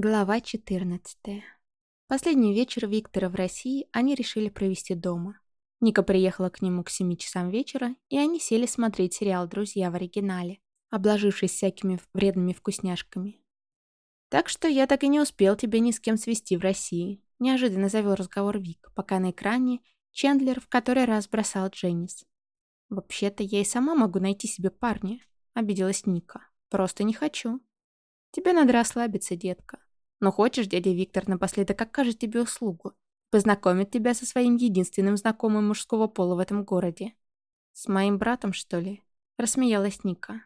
Глава 14. Последний вечер Виктора в России они решили провести дома. Ника приехала к нему к 7 часам вечера, и они сели смотреть сериал «Друзья» в оригинале, обложившись всякими вредными вкусняшками. «Так что я так и не успел тебя ни с кем свести в России», неожиданно завел разговор Вик, пока на экране Чендлер в который раз бросал Дженнис. «Вообще-то я и сама могу найти себе парня», — обиделась Ника. «Просто не хочу». «Тебе надо расслабиться, детка. Но хочешь, дядя Виктор напоследок окажет тебе услугу. Познакомит тебя со своим единственным знакомым мужского пола в этом городе. С моим братом, что ли? Рассмеялась Ника.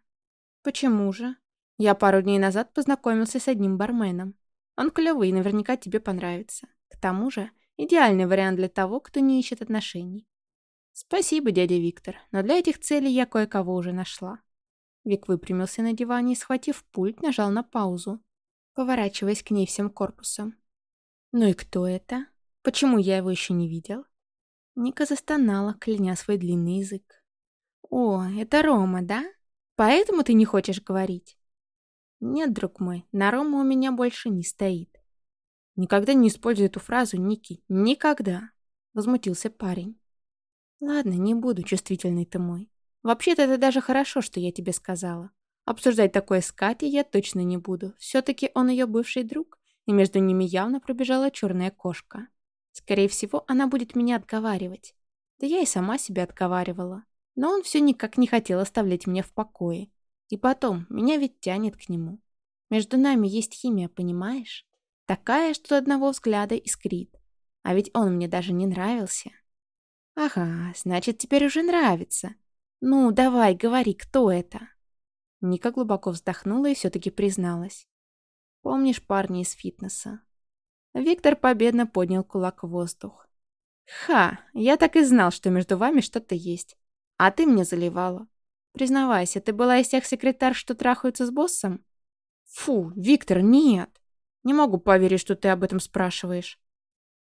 Почему же? Я пару дней назад познакомился с одним барменом. Он клёвый и наверняка тебе понравится. К тому же, идеальный вариант для того, кто не ищет отношений. Спасибо, дядя Виктор, но для этих целей я кое-кого уже нашла. Вик выпрямился на диване и, схватив пульт, нажал на паузу поворачиваясь к ней всем корпусом. «Ну и кто это? Почему я его еще не видел?» Ника застонала, кляня свой длинный язык. «О, это Рома, да? Поэтому ты не хочешь говорить?» «Нет, друг мой, на Рома у меня больше не стоит». «Никогда не используй эту фразу, Ники, никогда!» Возмутился парень. «Ладно, не буду, чувствительный ты мой. Вообще-то это даже хорошо, что я тебе сказала. Обсуждать такое с Катей я точно не буду. Все-таки он ее бывший друг, и между ними явно пробежала черная кошка. Скорее всего, она будет меня отговаривать. Да я и сама себя отговаривала. Но он все никак не хотел оставлять меня в покое. И потом, меня ведь тянет к нему. Между нами есть химия, понимаешь? Такая, что одного взгляда искрит. А ведь он мне даже не нравился. Ага, значит, теперь уже нравится. Ну, давай, говори, кто это? Ника глубоко вздохнула и все-таки призналась. «Помнишь парня из фитнеса?» Виктор победно поднял кулак в воздух. «Ха! Я так и знал, что между вами что-то есть. А ты мне заливала. Признавайся, ты была из тех секретарш, что трахаются с боссом?» «Фу, Виктор, нет! Не могу поверить, что ты об этом спрашиваешь».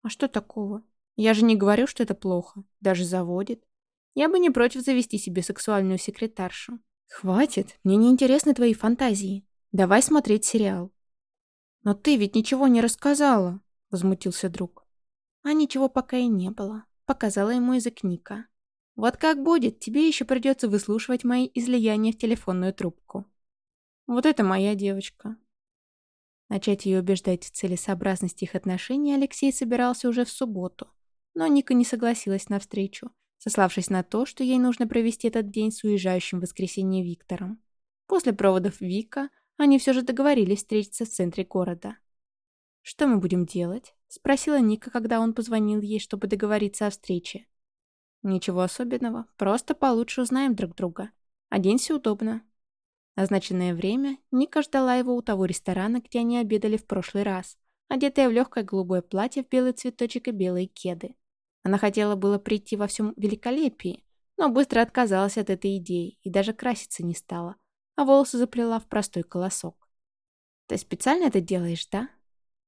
«А что такого? Я же не говорю, что это плохо. Даже заводит. Я бы не против завести себе сексуальную секретаршу. «Хватит, мне не интересны твои фантазии. Давай смотреть сериал». «Но ты ведь ничего не рассказала», — возмутился друг. «А ничего пока и не было», — показала ему язык Ника. «Вот как будет, тебе еще придется выслушивать мои излияния в телефонную трубку». «Вот это моя девочка». Начать ее убеждать в целесообразности их отношений Алексей собирался уже в субботу, но Ника не согласилась на встречу, сославшись на то, что ей нужно провести этот день с уезжающим в воскресенье Виктором. После проводов Вика они все же договорились встретиться в центре города. «Что мы будем делать?» — спросила Ника, когда он позвонил ей, чтобы договориться о встрече. «Ничего особенного, просто получше узнаем друг друга. Оденься удобно». Назначенное время Ника ждала его у того ресторана, где они обедали в прошлый раз, одетая в легкое голубое платье в белый цветочек и белые кеды. Она хотела было прийти во всем великолепии, но быстро отказалась от этой идеи и даже краситься не стала, а волосы заплела в простой колосок. «Ты специально это делаешь, да?»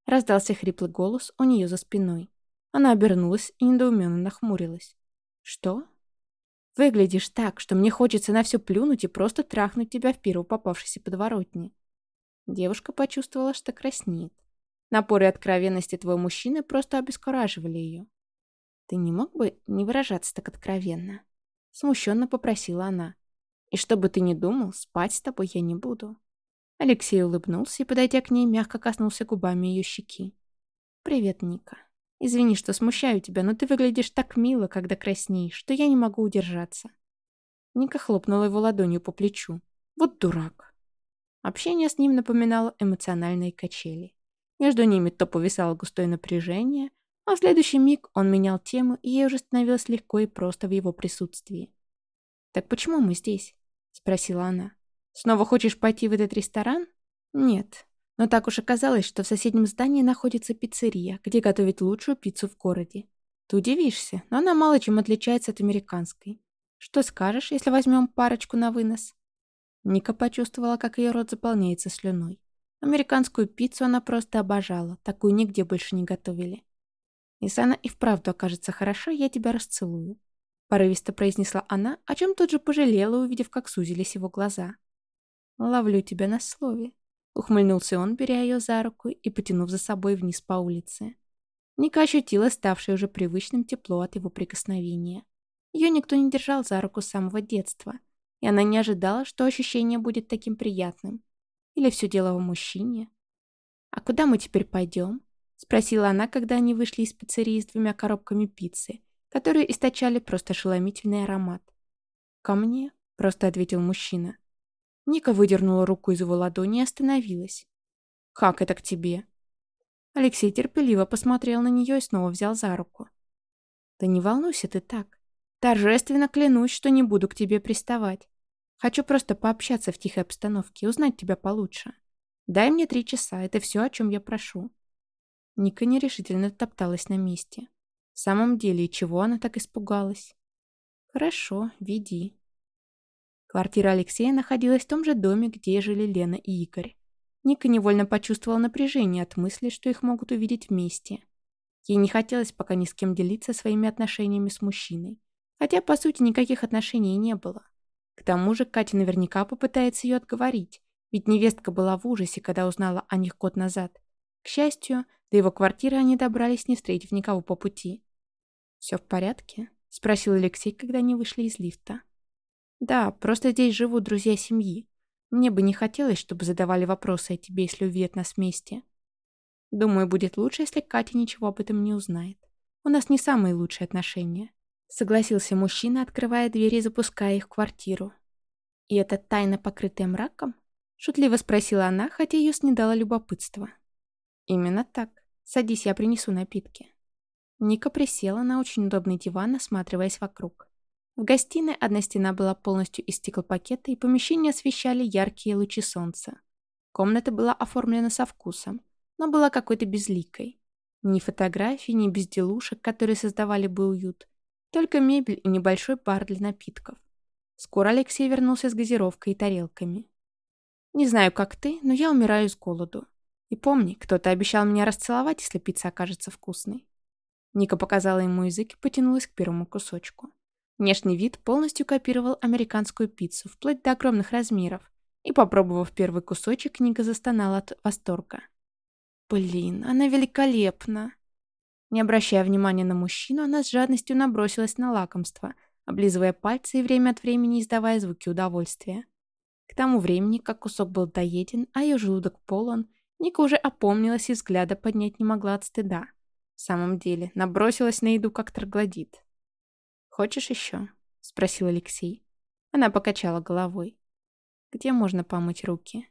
Раздался хриплый голос у нее за спиной. Она обернулась и недоуменно нахмурилась. «Что?» «Выглядишь так, что мне хочется на все плюнуть и просто трахнуть тебя в первую попавшейся подворотне». Девушка почувствовала, что краснеет. Напоры откровенности твоего мужчины просто обескураживали ее. «Ты не мог бы не выражаться так откровенно?» Смущенно попросила она. «И чтобы ты не думал, спать с тобой я не буду». Алексей улыбнулся и, подойдя к ней, мягко коснулся губами ее щеки. «Привет, Ника. Извини, что смущаю тебя, но ты выглядишь так мило, когда краснеешь, что я не могу удержаться». Ника хлопнула его ладонью по плечу. «Вот дурак». Общение с ним напоминало эмоциональные качели. Между ними то повисало густое напряжение, а в следующий миг он менял тему, и ей уже становилось легко и просто в его присутствии. «Так почему мы здесь?» — спросила она. «Снова хочешь пойти в этот ресторан?» «Нет. Но так уж оказалось, что в соседнем здании находится пиццерия, где готовят лучшую пиццу в городе. Ты удивишься, но она мало чем отличается от американской. Что скажешь, если возьмем парочку на вынос?» Ника почувствовала, как ее рот заполняется слюной. Американскую пиццу она просто обожала, такую нигде больше не готовили. «Если она и вправду окажется хороша, я тебя расцелую», — порывисто произнесла она, о чем тут же пожалела, увидев, как сузились его глаза. «Ловлю тебя на слове». Ухмыльнулся он, беря ее за руку и потянув за собой вниз по улице. Ника ощутила ставшее уже привычным тепло от его прикосновения. Ее никто не держал за руку с самого детства, и она не ожидала, что ощущение будет таким приятным. Или все дело в мужчине? «А куда мы теперь пойдем?» — спросила она, когда они вышли из пиццерии с двумя коробками пиццы, которые источали просто ошеломительный аромат. «Ко мне?» — просто ответил мужчина. Ника выдернула руку из его ладони и остановилась. «Как это к тебе?» Алексей терпеливо посмотрел на нее и снова взял за руку. «Да не волнуйся ты так. Торжественно клянусь, что не буду к тебе приставать. Хочу просто пообщаться в тихой обстановке, узнать тебя получше. Дай мне три часа, это все, о чем я прошу». Ника нерешительно топталась на месте. В самом деле, чего она так испугалась? «Хорошо, веди». Квартира Алексея находилась в том же доме, где жили Лена и Игорь. Ника невольно почувствовала напряжение от мысли, что их могут увидеть вместе. Ей не хотелось пока ни с кем делиться своими отношениями с мужчиной. Хотя, по сути, никаких отношений не было. К тому же Катя наверняка попытается ее отговорить, ведь невестка была в ужасе, когда узнала о них год назад. К счастью, до его квартиры они добрались, не встретив никого по пути. «Все в порядке?» — спросил Алексей, когда они вышли из лифта. «Да, просто здесь живут друзья семьи. Мне бы не хотелось, чтобы задавали вопросы о тебе, если увидят нас вместе. Думаю, будет лучше, если Катя ничего об этом не узнает. У нас не самые лучшие отношения». Согласился мужчина, открывая дверь и запуская их в квартиру. «И это тайна, покрытая мраком?» Шутливо спросила она, хотя ее снедало любопытство. «Именно так. Садись, я принесу напитки». Ника присела на очень удобный диван, осматриваясь вокруг. В гостиной одна стена была полностью из стеклопакета, и помещение освещали яркие лучи солнца. Комната была оформлена со вкусом, но была какой-то безликой. Ни фотографий, ни безделушек, которые создавали бы уют. Только мебель и небольшой бар для напитков. Скоро Алексей вернулся с газировкой и тарелками. «Не знаю, как ты, но я умираю с голоду. И помни, кто-то обещал меня расцеловать, если пицца окажется вкусной». Ника показала ему язык и потянулась к первому кусочку. Внешний вид полностью копировал американскую пиццу, вплоть до огромных размеров. И, попробовав первый кусочек, Ника застонала от восторга. «Блин, она великолепна!» Не обращая внимания на мужчину, она с жадностью набросилась на лакомство, облизывая пальцы и время от времени издавая звуки удовольствия. К тому времени, как кусок был доеден, а ее желудок полон, Ника уже опомнилась и взгляда поднять не могла от стыда. В самом деле, набросилась на еду как троглодит. «Хочешь еще?» — спросил Алексей. Она покачала головой. «Где можно помыть руки?»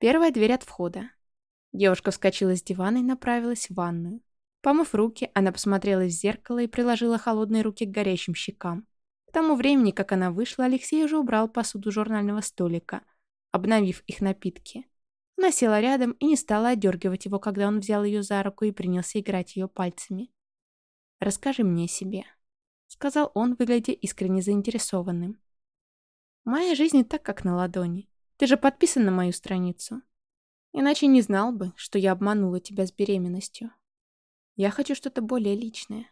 «Первая дверь от входа». Девушка вскочила с дивана и направилась в ванную. Помыв руки, она посмотрела в зеркало и приложила холодные руки к горящим щекам. К тому времени, как она вышла, Алексей уже убрал посуду журнального столика, обновив их напитки. Она села рядом и не стала отдергивать его, когда он взял ее за руку и принялся играть ее пальцами. «Расскажи мне о себе», сказал он, выглядя искренне заинтересованным. «Моя жизнь так, как на ладони. Ты же подписан на мою страницу. Иначе не знал бы, что я обманула тебя с беременностью. Я хочу что-то более личное.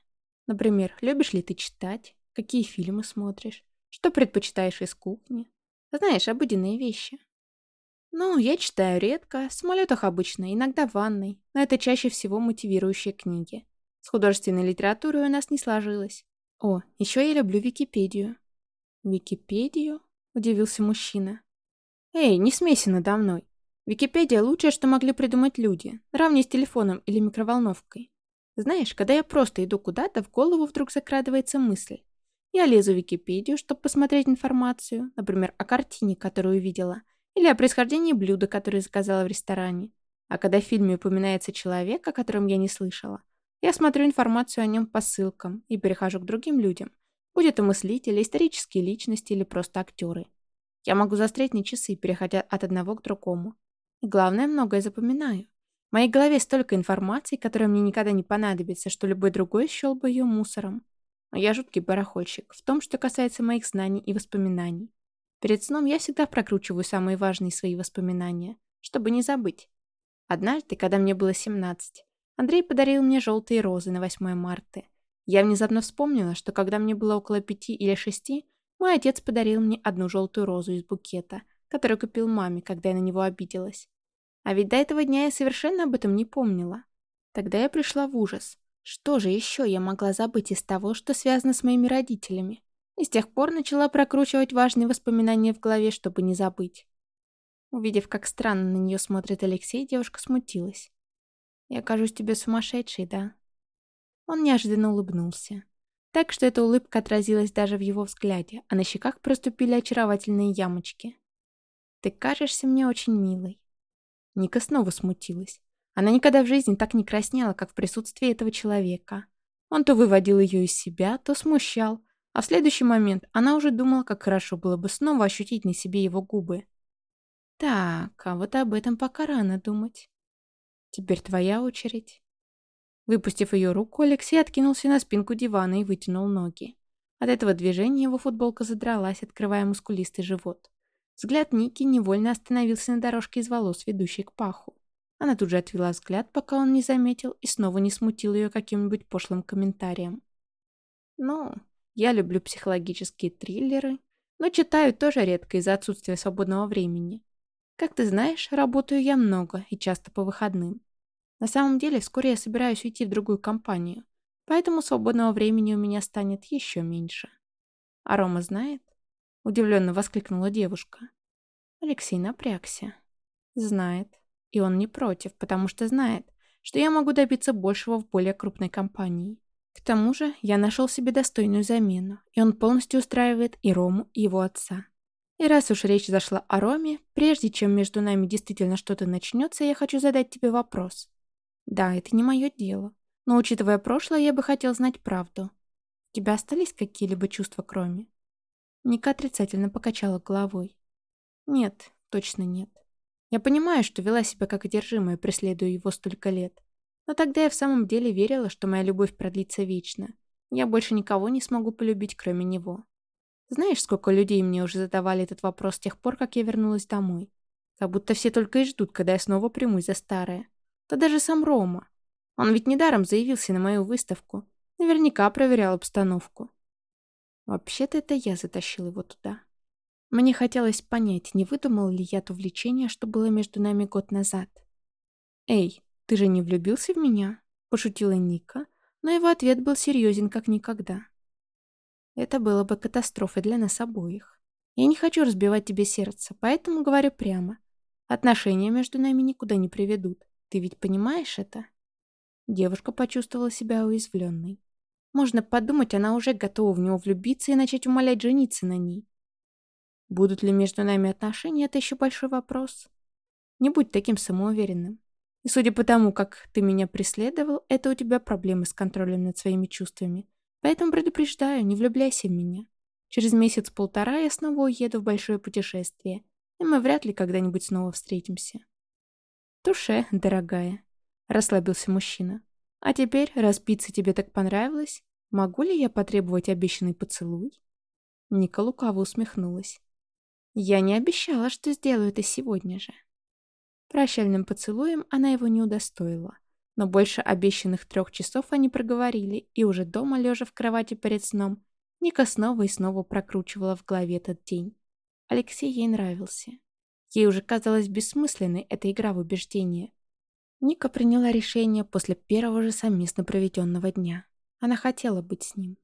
Например, любишь ли ты читать? Какие фильмы смотришь? Что предпочитаешь из кухни? Знаешь, обыденные вещи. Ну, я читаю редко, в самолетах обычно, иногда в ванной, но это чаще всего мотивирующие книги. С художественной литературой у нас не сложилось. О, еще я люблю Википедию. Википедию? Удивился мужчина. Эй, не смейся надо мной. Википедия лучшее, что могли придумать люди, равнее с телефоном или микроволновкой. Знаешь, когда я просто иду куда-то, в голову вдруг закрадывается мысль. Я лезу в Википедию, чтобы посмотреть информацию, например, о картине, которую увидела, или о происхождении блюда, которое заказала в ресторане. А когда в фильме упоминается человек, о котором я не слышала, я смотрю информацию о нем по ссылкам и перехожу к другим людям, будь это мыслители, исторические личности или просто актеры. Я могу застрять на часы, переходя от одного к другому. И главное, многое запоминаю. В моей голове столько информации, которая мне никогда не понадобится, что любой другой счел бы ее мусором. Но я жуткий барахольщик в том, что касается моих знаний и воспоминаний. Перед сном я всегда прокручиваю самые важные свои воспоминания, чтобы не забыть. Однажды, когда мне было 17, Андрей подарил мне желтые розы на 8 марта. Я внезапно вспомнила, что когда мне было около пяти или шести, мой отец подарил мне одну желтую розу из букета, который купил маме, когда я на него обиделась. А ведь до этого дня я совершенно об этом не помнила. Тогда я пришла в ужас. Что же еще я могла забыть из того, что связано с моими родителями? И с тех пор начала прокручивать важные воспоминания в голове, чтобы не забыть. Увидев, как странно на нее смотрит Алексей, девушка смутилась. «Я кажусь тебе сумасшедшей, да?» Он неожиданно улыбнулся. Так что эта улыбка отразилась даже в его взгляде, а на щеках проступили очаровательные ямочки. «Ты кажешься мне очень милой». Ника снова смутилась. Она никогда в жизни так не краснела, как в присутствии этого человека. Он то выводил ее из себя, то смущал, а в следующий момент она уже думала, как хорошо было бы снова ощутить на себе его губы. Так, а вот об этом пока рано думать. Теперь твоя очередь. Выпустив ее руку, Алексей откинулся на спинку дивана и вытянул ноги. От этого движения его футболка задралась, открывая мускулистый живот. Взгляд Ники невольно остановился на дорожке из волос, ведущей к паху. Она тут же отвела взгляд, пока он не заметил, и снова не смутил ее каким-нибудь пошлым комментарием. «Ну, я люблю психологические триллеры, но читаю тоже редко из-за отсутствия свободного времени. Как ты знаешь, работаю я много и часто по выходным. На самом деле, вскоре я собираюсь уйти в другую компанию, поэтому свободного времени у меня станет еще меньше. А Рома знает? Удивленно воскликнула девушка. Алексей напрягся. Знает. И он не против, потому что знает, что я могу добиться большего в более крупной компании. К тому же я нашел себе достойную замену, и он полностью устраивает и Рому, и его отца. И раз уж речь зашла о Роме, прежде чем между нами действительно что-то начнется, я хочу задать тебе вопрос. Да, это не мое дело, но учитывая прошлое, я бы хотел знать правду. У тебя остались какие-либо чувства к Роме? Ника отрицательно покачала головой. Нет, точно нет. Я понимаю, что вела себя как одержимая, преследуя его столько лет. Но тогда я в самом деле верила, что моя любовь продлится вечно. Я больше никого не смогу полюбить, кроме него. Знаешь, сколько людей мне уже задавали этот вопрос с тех пор, как я вернулась домой? Как будто все только и ждут, когда я снова примусь за старое. Да даже сам Рома. Он ведь недаром заявился на мою выставку. Наверняка проверял обстановку. Вообще-то это я затащил его туда. Мне хотелось понять, не выдумал ли я то влечение, что было между нами год назад. «Эй, «Ты же не влюбился в меня?» – пошутила Ника, но его ответ был серьезен как никогда. «Это было бы катастрофой для нас обоих. Я не хочу разбивать тебе сердце, поэтому говорю прямо. Отношения между нами никуда не приведут. Ты ведь понимаешь это?» Девушка почувствовала себя уязвленной. Можно подумать, она уже готова в него влюбиться и начать умолять жениться на ней. Будут ли между нами отношения, это еще большой вопрос. Не будь таким самоуверенным. И судя по тому, как ты меня преследовал, это у тебя проблемы с контролем над своими чувствами. Поэтому предупреждаю, не влюбляйся в меня. Через месяц-полтора я снова уеду в большое путешествие, и мы вряд ли когда-нибудь снова встретимся. Туше, дорогая, расслабился мужчина. А теперь, раз пицца тебе так понравилась, могу ли я потребовать обещанный поцелуй? Ника лукаво усмехнулась. Я не обещала, что сделаю это сегодня же. Прощальным поцелуем она его не удостоила. Но больше обещанных трех часов они проговорили, и уже дома, лежа в кровати перед сном, Ника снова и снова прокручивала в голове этот день. Алексей ей нравился. Ей уже казалось бессмысленной эта игра в убеждение. Ника приняла решение после первого же совместно проведенного дня. Она хотела быть с ним.